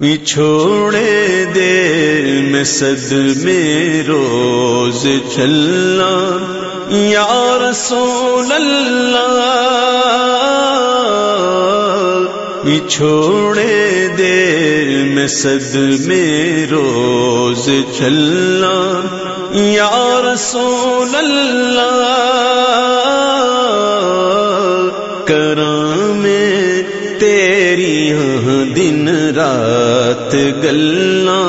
چھوڑے دے میں صد میں روز چلنا یا رسول اللہ چھوڑے دے میں صد میں روز چلنا یا رسول اللہ کرام تیری دن رات گلا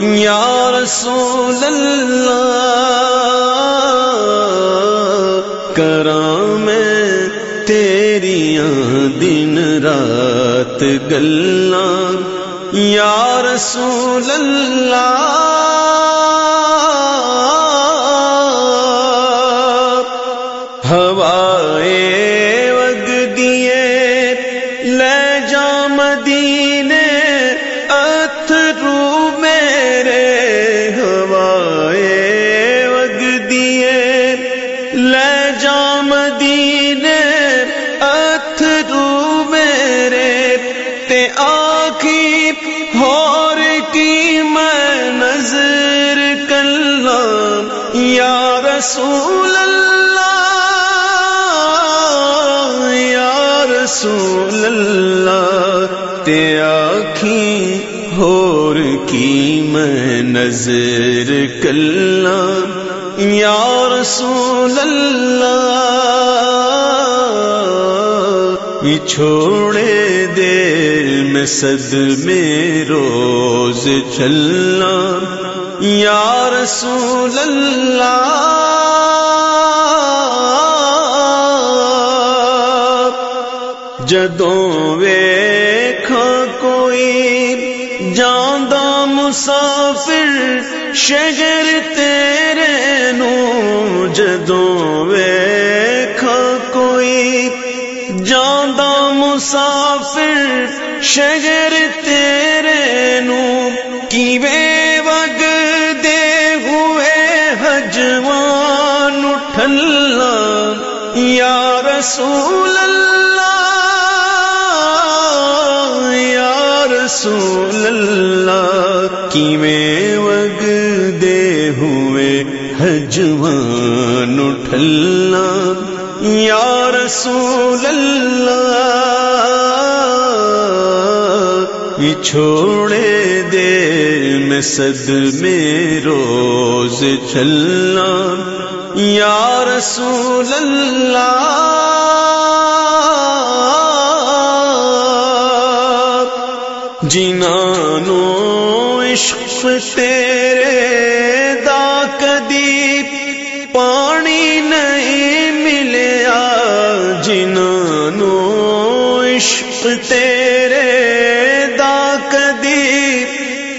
یا رسول اللہ، کرام تیریاں دن رات گلا یا رسول اللہ، ہوائے تے آخی ہور کی میں نظر کلام یا رسول اللہ، یا رسول اللہ تے آخی ہور کی میں نظر کلام یا رسول اللہ چھوڑے دے میں میں روز چلنا، یا رسول اللہ۔ جدوں ویکھا کوئی جاندہ مسافر، شگر تیرے نو جدوں ویکھا کوئی جاندہ مسافر شگر تیرے نو کی وے وگ دے ہوئے حجوان اٹھلا یا رسول اللہ، یا رسول اللہ، کی میں وگ دے ہوئے حجوان اٹھلا رسول اللہ چھوڑے دے میں صد میں روز چلنا یا رسول اللہ، جنانو عشق تیرے عشق تیرے دا کدی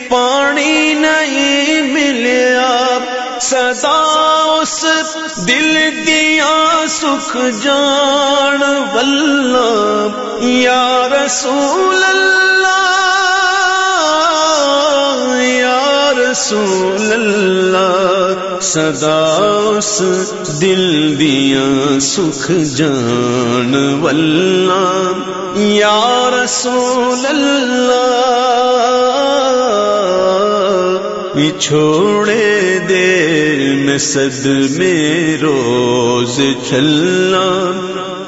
پانی نہیں ملیا۔ سدا اس دل دیا سکھ جان واللہ۔ یا رسول اللہ یا رسول اللہ سدا اس دل دیا سکھ جان واللہ۔ یا رسول اللہ چھوڑے دے میں صد میں روز چلنا۔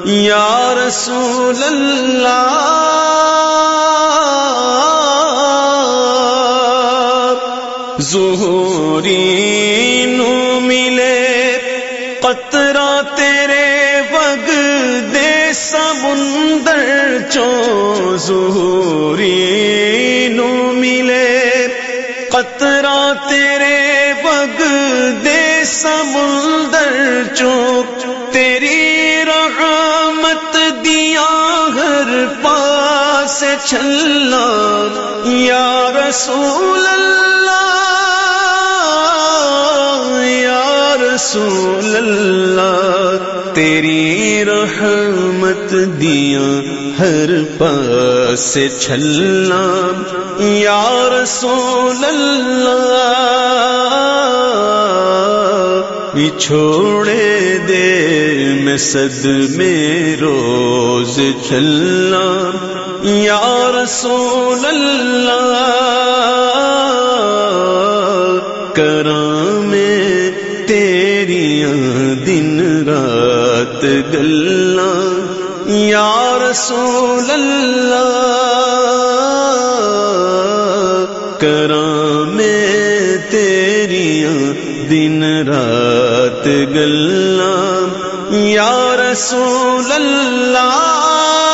یا رسول اللہ ظہوری نو ملے، قطرہ تیرے وگ دے سمندر چو ظہوری نو ملے، قطرہ تیرے وگ دے سمندر چو تیری رحمت دیا ہر پاس چھلا، یا رسول اللہ رسول اللہ، تیری رحمت دیا ہر پاس چھلنا۔ یا رسول اللہ چھوڑے دے میں صد میں روز چلنا یا رسول اللہ، کرام بدلنا یا رسول اللہ کرام میں تیریاں دن رات گلا یا رسول اللہ